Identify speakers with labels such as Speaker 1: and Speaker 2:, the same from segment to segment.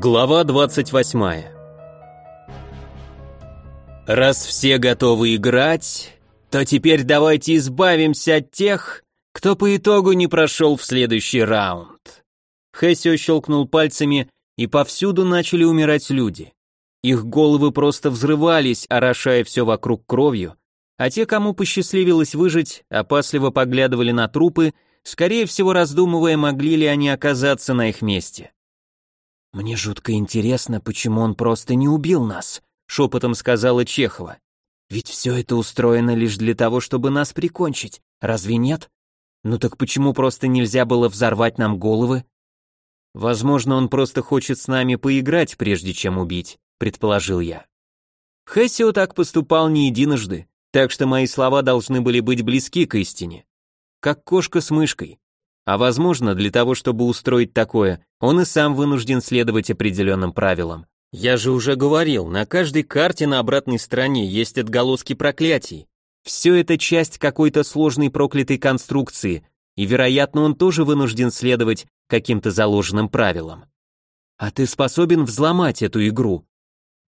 Speaker 1: Глава 28 Раз все готовы играть, то теперь давайте избавимся от тех, кто по итогу не прошел в следующий раунд. Хэсио щелкнул пальцами, и повсюду начали умирать люди. Их головы просто взрывались, орошая все вокруг кровью, а те, кому посчастливилось выжить, опасливо поглядывали на трупы, скорее всего раздумывая, могли ли они оказаться на их месте. «Мне жутко интересно, почему он просто не убил нас», — шепотом сказала Чехова. «Ведь все это устроено лишь для того, чтобы нас прикончить, разве нет? Ну так почему просто нельзя было взорвать нам головы?» «Возможно, он просто хочет с нами поиграть, прежде чем убить», — предположил я. Хессио так поступал не единожды, так что мои слова должны были быть близки к истине. Как кошка с мышкой. А возможно, для того, чтобы устроить такое, он и сам вынужден следовать определенным правилам. Я же уже говорил, на каждой карте на обратной стороне есть отголоски проклятий. Все это часть какой-то сложной проклятой конструкции, и, вероятно, он тоже вынужден следовать каким-то заложенным правилам. А ты способен взломать эту игру?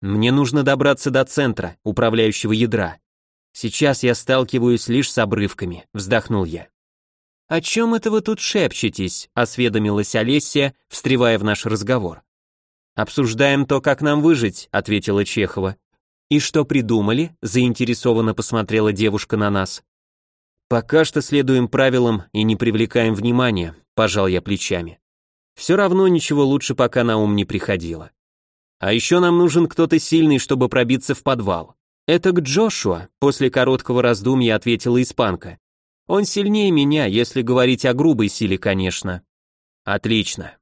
Speaker 1: Мне нужно добраться до центра, управляющего ядра. Сейчас я сталкиваюсь лишь с обрывками, вздохнул я. «О чем это вы тут шепчетесь?» — осведомилась Олеся, встревая в наш разговор. «Обсуждаем то, как нам выжить», — ответила Чехова. «И что придумали?» — заинтересованно посмотрела девушка на нас. «Пока что следуем правилам и не привлекаем внимания», — пожал я плечами. «Все равно ничего лучше пока на ум не приходило. А еще нам нужен кто-то сильный, чтобы пробиться в подвал. Это к Джошуа», — после короткого раздумья ответила испанка. Он сильнее меня, если говорить о грубой силе, конечно. Отлично.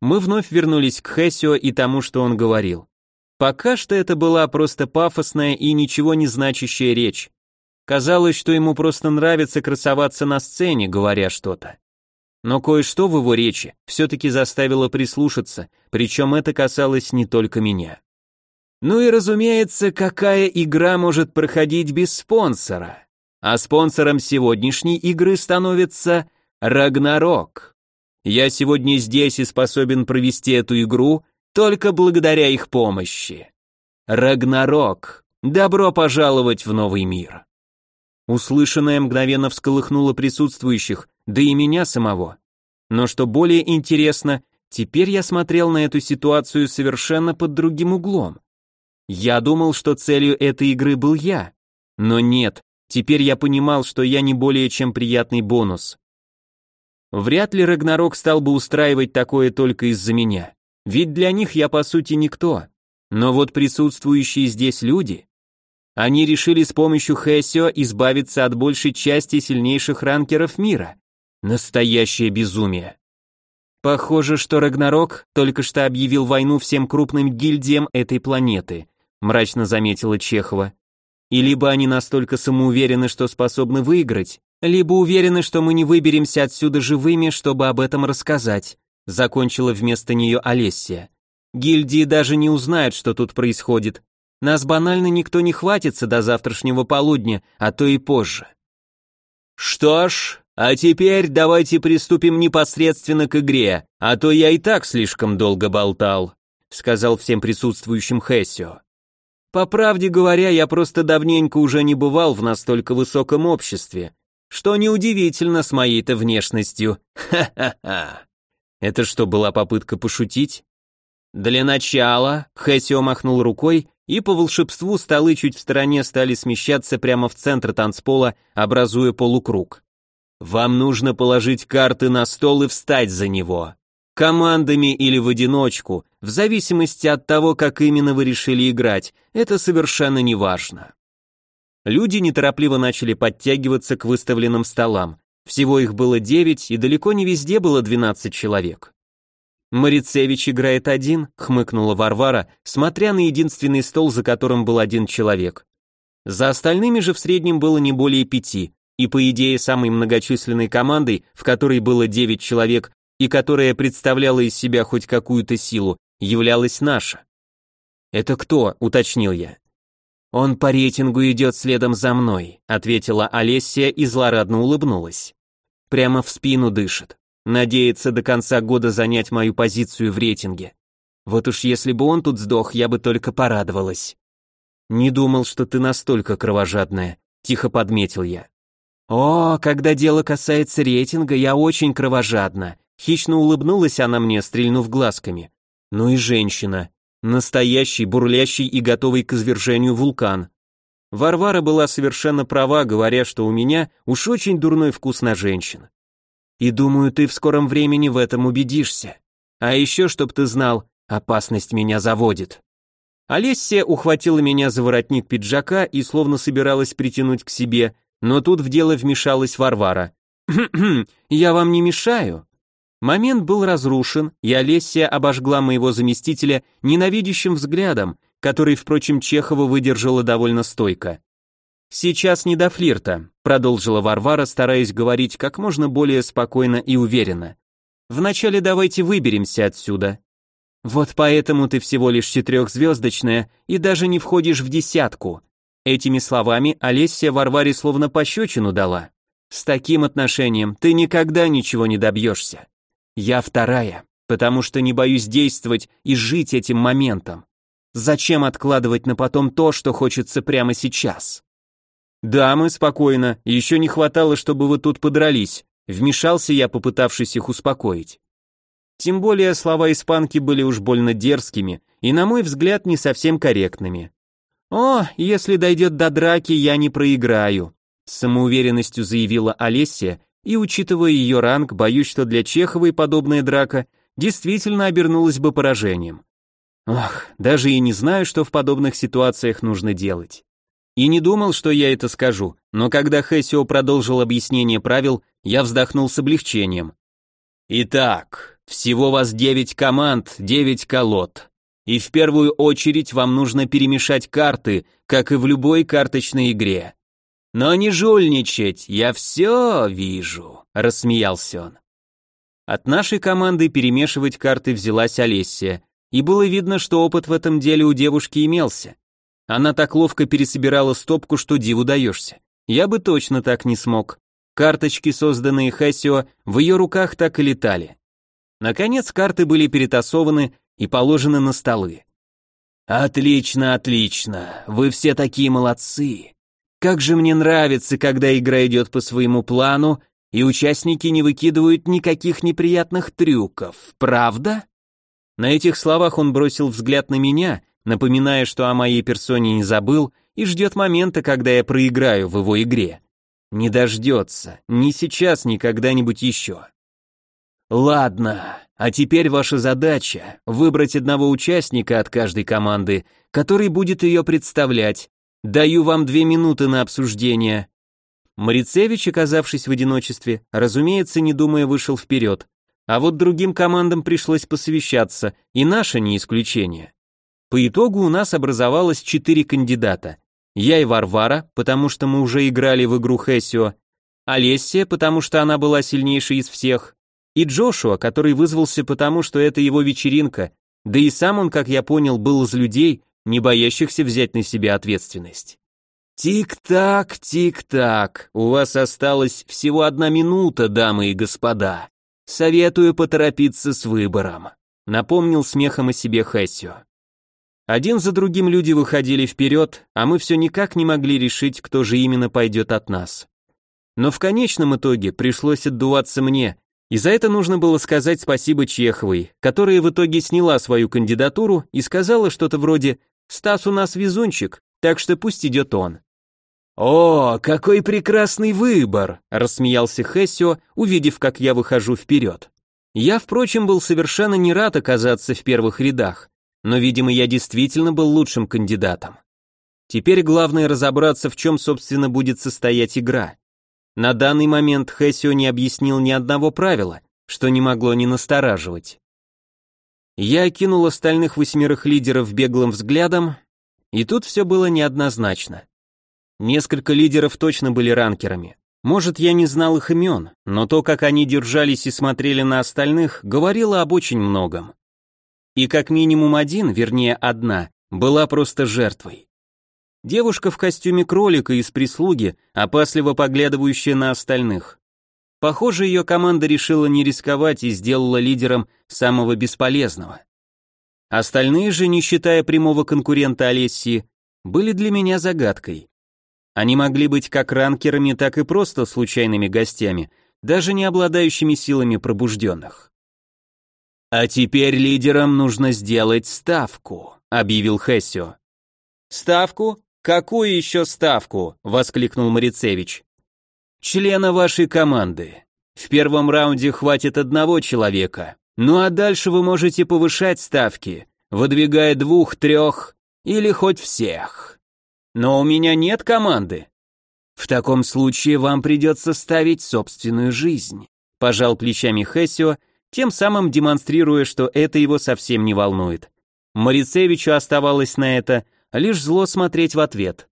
Speaker 1: Мы вновь вернулись к Хессио и тому, что он говорил. Пока что это была просто пафосная и ничего не значащая речь. Казалось, что ему просто нравится красоваться на сцене, говоря что-то. Но кое-что в его речи все-таки заставило прислушаться, причем это касалось не только меня. Ну и разумеется, какая игра может проходить без спонсора? А спонсором сегодняшней игры становится Рагнарок. Я сегодня здесь и способен провести эту игру только благодаря их помощи. Рагнарок, добро пожаловать в новый мир. Услышанное мгновенно всколыхнуло присутствующих, да и меня самого. Но что более интересно, теперь я смотрел на эту ситуацию совершенно под другим углом. Я думал, что целью этой игры был я. Но нет, Теперь я понимал, что я не более чем приятный бонус. Вряд ли Рагнарок стал бы устраивать такое только из-за меня. Ведь для них я по сути никто. Но вот присутствующие здесь люди, они решили с помощью Хэсио избавиться от большей части сильнейших ранкеров мира. Настоящее безумие. Похоже, что Рагнарок только что объявил войну всем крупным гильдиям этой планеты, мрачно заметила Чехова. И либо они настолько самоуверены, что способны выиграть, либо уверены, что мы не выберемся отсюда живыми, чтобы об этом рассказать, закончила вместо нее Олессия. Гильдии даже не узнают, что тут происходит. Нас банально никто не хватится до завтрашнего полудня, а то и позже. Что ж, а теперь давайте приступим непосредственно к игре, а то я и так слишком долго болтал, сказал всем присутствующим Хессио. По правде говоря, я просто давненько уже не бывал в настолько высоком обществе, что неудивительно с моей-то внешностью. Ха-ха-ха. Это что, была попытка пошутить? Для начала Хэсио махнул рукой, и по волшебству столы чуть в стороне стали смещаться прямо в центр танцпола, образуя полукруг. Вам нужно положить карты на стол и встать за него командами или в одиночку, в зависимости от того, как именно вы решили играть, это совершенно не важно. Люди неторопливо начали подтягиваться к выставленным столам. Всего их было девять, и далеко не везде было двенадцать человек. «Марицевич играет один», — хмыкнула Варвара, смотря на единственный стол, за которым был один человек. За остальными же в среднем было не более пяти, и по идее самой многочисленной командой, в которой было девять человек, и которая представляла из себя хоть какую-то силу, являлась наша. «Это кто?» — уточнил я. «Он по рейтингу идет следом за мной», — ответила Олессия и злорадно улыбнулась. «Прямо в спину дышит. Надеется до конца года занять мою позицию в рейтинге. Вот уж если бы он тут сдох, я бы только порадовалась. Не думал, что ты настолько кровожадная, тихо подметил я. О, когда дело касается рейтинга, я очень кровожадна. Хищно улыбнулась она мне, стрельнув глазками. Ну и женщина. Настоящий, бурлящий и готовый к извержению вулкан. Варвара была совершенно права, говоря, что у меня уж очень дурной вкус на женщин. И думаю, ты в скором времени в этом убедишься. А еще, чтоб ты знал, опасность меня заводит. Олессия ухватила меня за воротник пиджака и словно собиралась притянуть к себе, но тут в дело вмешалась Варвара. «Хм-хм, я вам не мешаю?» Момент был разрушен, и Олессия обожгла моего заместителя ненавидящим взглядом, который, впрочем, Чехова выдержала довольно стойко. «Сейчас не до флирта», — продолжила Варвара, стараясь говорить как можно более спокойно и уверенно. «Вначале давайте выберемся отсюда. Вот поэтому ты всего лишь четырехзвездочная и даже не входишь в десятку». Этими словами Олеся Варваре словно пощечину дала. «С таким отношением ты никогда ничего не добьешься. Я вторая, потому что не боюсь действовать и жить этим моментом. Зачем откладывать на потом то, что хочется прямо сейчас? Да, мы спокойно, еще не хватало, чтобы вы тут подрались. Вмешался я, попытавшись их успокоить. Тем более слова испанки были уж больно дерзкими и, на мой взгляд, не совсем корректными. «О, если дойдет до драки, я не проиграю», самоуверенностью заявила Олеся, и, учитывая ее ранг, боюсь, что для Чеховой подобная драка действительно обернулась бы поражением. Ох, даже и не знаю, что в подобных ситуациях нужно делать. И не думал, что я это скажу, но когда Хэсио продолжил объяснение правил, я вздохнул с облегчением. Итак, всего вас девять команд, девять колод. И в первую очередь вам нужно перемешать карты, как и в любой карточной игре. Но не жульничать, я все вижу, рассмеялся он. От нашей команды перемешивать карты взялась Олеся, и было видно, что опыт в этом деле у девушки имелся. Она так ловко пересобирала стопку, что диву даешься. Я бы точно так не смог. Карточки, созданные Хэсио, в ее руках так и летали. Наконец карты были перетасованы и положены на столы. «Отлично, отлично, вы все такие молодцы. Как же мне нравится, когда игра идет по своему плану, и участники не выкидывают никаких неприятных трюков, правда?» На этих словах он бросил взгляд на меня, напоминая, что о моей персоне не забыл и ждет момента, когда я проиграю в его игре. Не дождется, ни сейчас, ни когда-нибудь еще. Ладно, а теперь ваша задача — выбрать одного участника от каждой команды, который будет ее представлять. Даю вам две минуты на обсуждение. Марицевич, оказавшись в одиночестве, разумеется, не думая, вышел вперед. А вот другим командам пришлось посовещаться, и наша не исключение. По итогу у нас образовалось четыре кандидата. Я и Варвара, потому что мы уже играли в игру Хессио, Олессия, потому что она была сильнейшей из всех, и Джошуа, который вызвался потому, что это его вечеринка, да и сам он, как я понял, был из людей, не боящихся взять на себя ответственность. «Тик-так, тик-так, у вас осталась всего одна минута, дамы и господа. Советую поторопиться с выбором», — напомнил смехом о себе Хэссио. Один за другим люди выходили вперед, а мы все никак не могли решить, кто же именно пойдет от нас. Но в конечном итоге пришлось отдуваться мне, и за это нужно было сказать спасибо Чеховой, которая в итоге сняла свою кандидатуру и сказала что-то вроде «Стас у нас везунчик, так что пусть идет он». «О, какой прекрасный выбор!» – рассмеялся Хессио, увидев, как я выхожу вперед. Я, впрочем, был совершенно не рад оказаться в первых рядах, но, видимо, я действительно был лучшим кандидатом. Теперь главное разобраться, в чем, собственно, будет состоять игра. На данный момент Хессио не объяснил ни одного правила, что не могло не настораживать. Я окинул остальных восьмерых лидеров беглым взглядом, и тут все было неоднозначно. Несколько лидеров точно были ранкерами. Может, я не знал их имен, но то, как они держались и смотрели на остальных, говорило об очень многом. И как минимум один, вернее одна, была просто жертвой. Девушка в костюме кролика из прислуги, опасливо поглядывающая на остальных. Похоже, ее команда решила не рисковать и сделала лидером самого бесполезного. Остальные же, не считая прямого конкурента Олессии, были для меня загадкой. Они могли быть как ранкерами, так и просто случайными гостями, даже не обладающими силами пробужденных. «А теперь лидерам нужно сделать ставку», — объявил Хессио. «Ставку? Какую еще ставку?» — воскликнул Марицевич. «Члена вашей команды. В первом раунде хватит одного человека, ну а дальше вы можете повышать ставки, выдвигая двух, трех или хоть всех. Но у меня нет команды. В таком случае вам придется ставить собственную жизнь», — пожал плечами Хессио, тем самым демонстрируя, что это его совсем не волнует. Марицевичу оставалось на это лишь зло смотреть в ответ.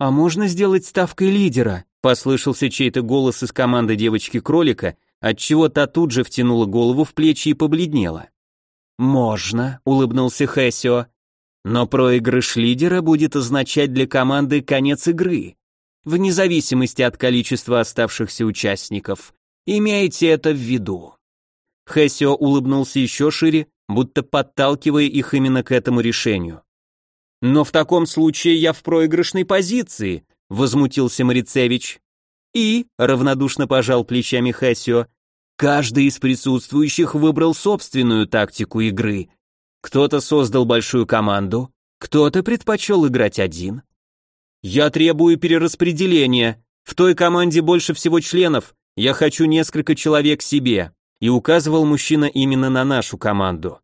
Speaker 1: «А можно сделать ставкой лидера?» — послышался чей-то голос из команды девочки-кролика, отчего та тут же втянула голову в плечи и побледнела. «Можно», — улыбнулся Хэсио. «Но проигрыш лидера будет означать для команды конец игры, вне зависимости от количества оставшихся участников. Имейте это в виду». Хэсио улыбнулся еще шире, будто подталкивая их именно к этому решению. «Но в таком случае я в проигрышной позиции», — возмутился Марицевич. «И», — равнодушно пожал плечами Хэсио, «каждый из присутствующих выбрал собственную тактику игры. Кто-то создал большую команду, кто-то предпочел играть один». «Я требую перераспределения. В той команде больше всего членов. Я хочу несколько человек себе», и указывал мужчина именно на нашу команду.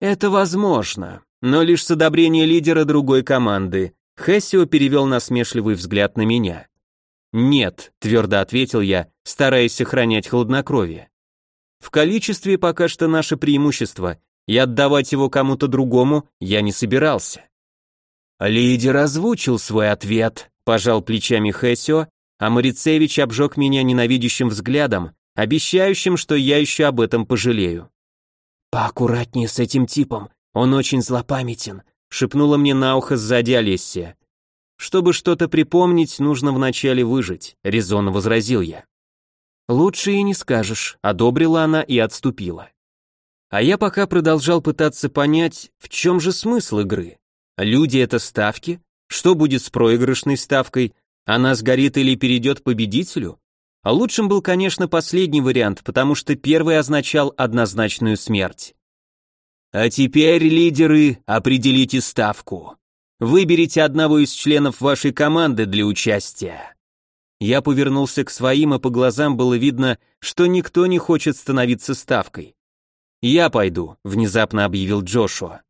Speaker 1: Это возможно, но лишь с одобрения лидера другой команды. Хессио перевел насмешливый взгляд на меня. «Нет», — твердо ответил я, стараясь сохранять хладнокровие. «В количестве пока что наше преимущество, и отдавать его кому-то другому я не собирался». Лидер озвучил свой ответ, пожал плечами Хессио, а Марицевич обжег меня ненавидящим взглядом, обещающим, что я еще об этом пожалею. «Поаккуратнее с этим типом, он очень злопамятен», шепнула мне на ухо сзади Олессия. «Чтобы что-то припомнить, нужно вначале выжить», — резонно возразил я. «Лучше и не скажешь», — одобрила она и отступила. А я пока продолжал пытаться понять, в чем же смысл игры. Люди — это ставки? Что будет с проигрышной ставкой? Она сгорит или перейдет победителю? А лучшим был, конечно, последний вариант, потому что первый означал однозначную смерть. А теперь, лидеры, определите ставку. Выберите одного из членов вашей команды для участия. Я повернулся к своим, и по глазам было видно, что никто не хочет становиться ставкой. «Я пойду», — внезапно объявил Джошуа.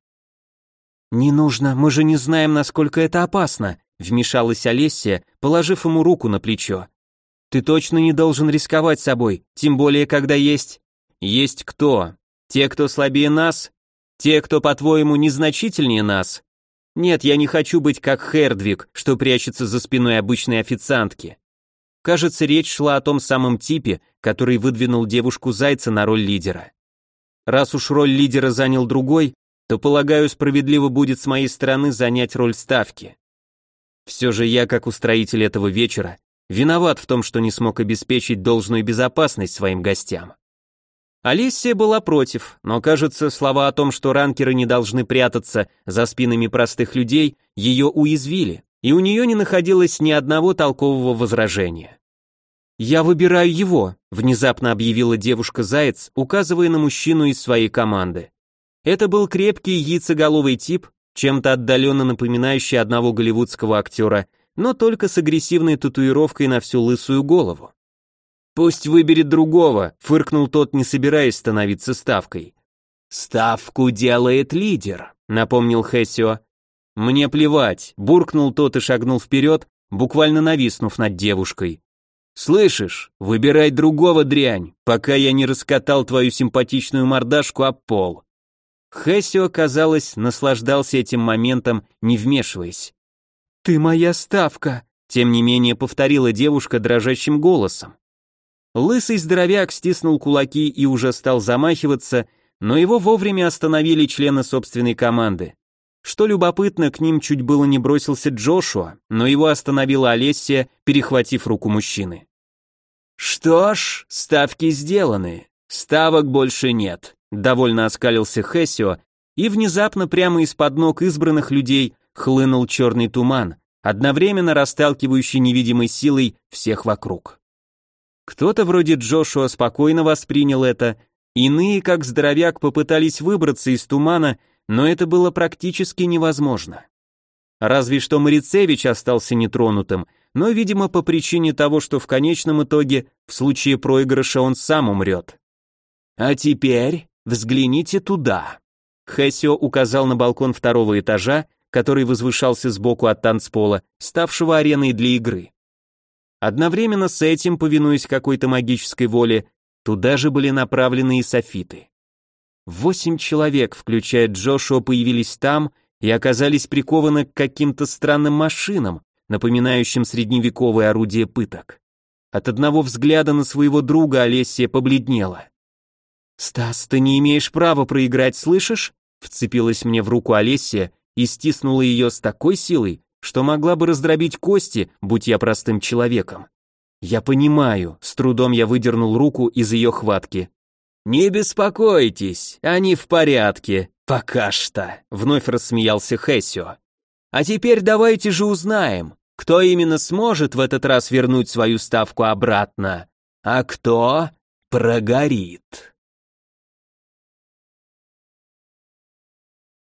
Speaker 1: «Не нужно, мы же не знаем, насколько это опасно», — вмешалась Олеся, положив ему руку на плечо. Ты точно не должен рисковать собой, тем более когда есть... Есть кто? Те, кто слабее нас? Те, кто, по-твоему, незначительнее нас? Нет, я не хочу быть как Хердвиг, что прячется за спиной обычной официантки. Кажется, речь шла о том самом типе, который выдвинул девушку-зайца на роль лидера. Раз уж роль лидера занял другой, то, полагаю, справедливо будет с моей стороны занять роль ставки. Все же я, как устроитель этого вечера, виноват в том, что не смог обеспечить должную безопасность своим гостям. Алисия была против, но, кажется, слова о том, что ранкеры не должны прятаться за спинами простых людей, ее уязвили, и у нее не находилось ни одного толкового возражения. «Я выбираю его», — внезапно объявила девушка-заяц, указывая на мужчину из своей команды. Это был крепкий яйцеголовый тип, чем-то отдаленно напоминающий одного голливудского актера но только с агрессивной татуировкой на всю лысую голову. «Пусть выберет другого», — фыркнул тот, не собираясь становиться ставкой. «Ставку делает лидер», — напомнил Хессио. «Мне плевать», — буркнул тот и шагнул вперед, буквально нависнув над девушкой. «Слышишь, выбирай другого дрянь, пока я не раскатал твою симпатичную мордашку об пол». Хессио, казалось, наслаждался этим моментом, не вмешиваясь. «Ты моя ставка», — тем не менее повторила девушка дрожащим голосом. Лысый здоровяк стиснул кулаки и уже стал замахиваться, но его вовремя остановили члены собственной команды. Что любопытно, к ним чуть было не бросился Джошуа, но его остановила Олессия, перехватив руку мужчины. «Что ж, ставки сделаны, ставок больше нет», — довольно оскалился Хессио и внезапно прямо из-под ног избранных людей хлынул черный туман, одновременно расталкивающий невидимой силой всех вокруг. Кто-то вроде Джошуа спокойно воспринял это, иные, как здоровяк, попытались выбраться из тумана, но это было практически невозможно. Разве что Марицевич остался нетронутым, но, видимо, по причине того, что в конечном итоге, в случае проигрыша, он сам умрет. А теперь взгляните туда. Хэсио указал на балкон второго этажа, который возвышался сбоку от танцпола, ставшего ареной для игры. Одновременно с этим, повинуясь какой-то магической воле, туда же были направлены и софиты. Восемь человек, включая Джошуа, появились там и оказались прикованы к каким-то странным машинам, напоминающим средневековое орудие пыток. От одного взгляда на своего друга Олесия побледнела. «Стас, ты не имеешь права проиграть, слышишь?» Вцепилась мне в руку Олесия и стиснула ее с такой силой, что могла бы раздробить кости, будь я простым человеком. Я понимаю, с трудом я выдернул руку из ее хватки. «Не беспокойтесь, они в порядке, пока что», вновь рассмеялся Хессио. «А теперь давайте же узнаем, кто именно сможет в этот раз вернуть свою ставку обратно, а кто прогорит».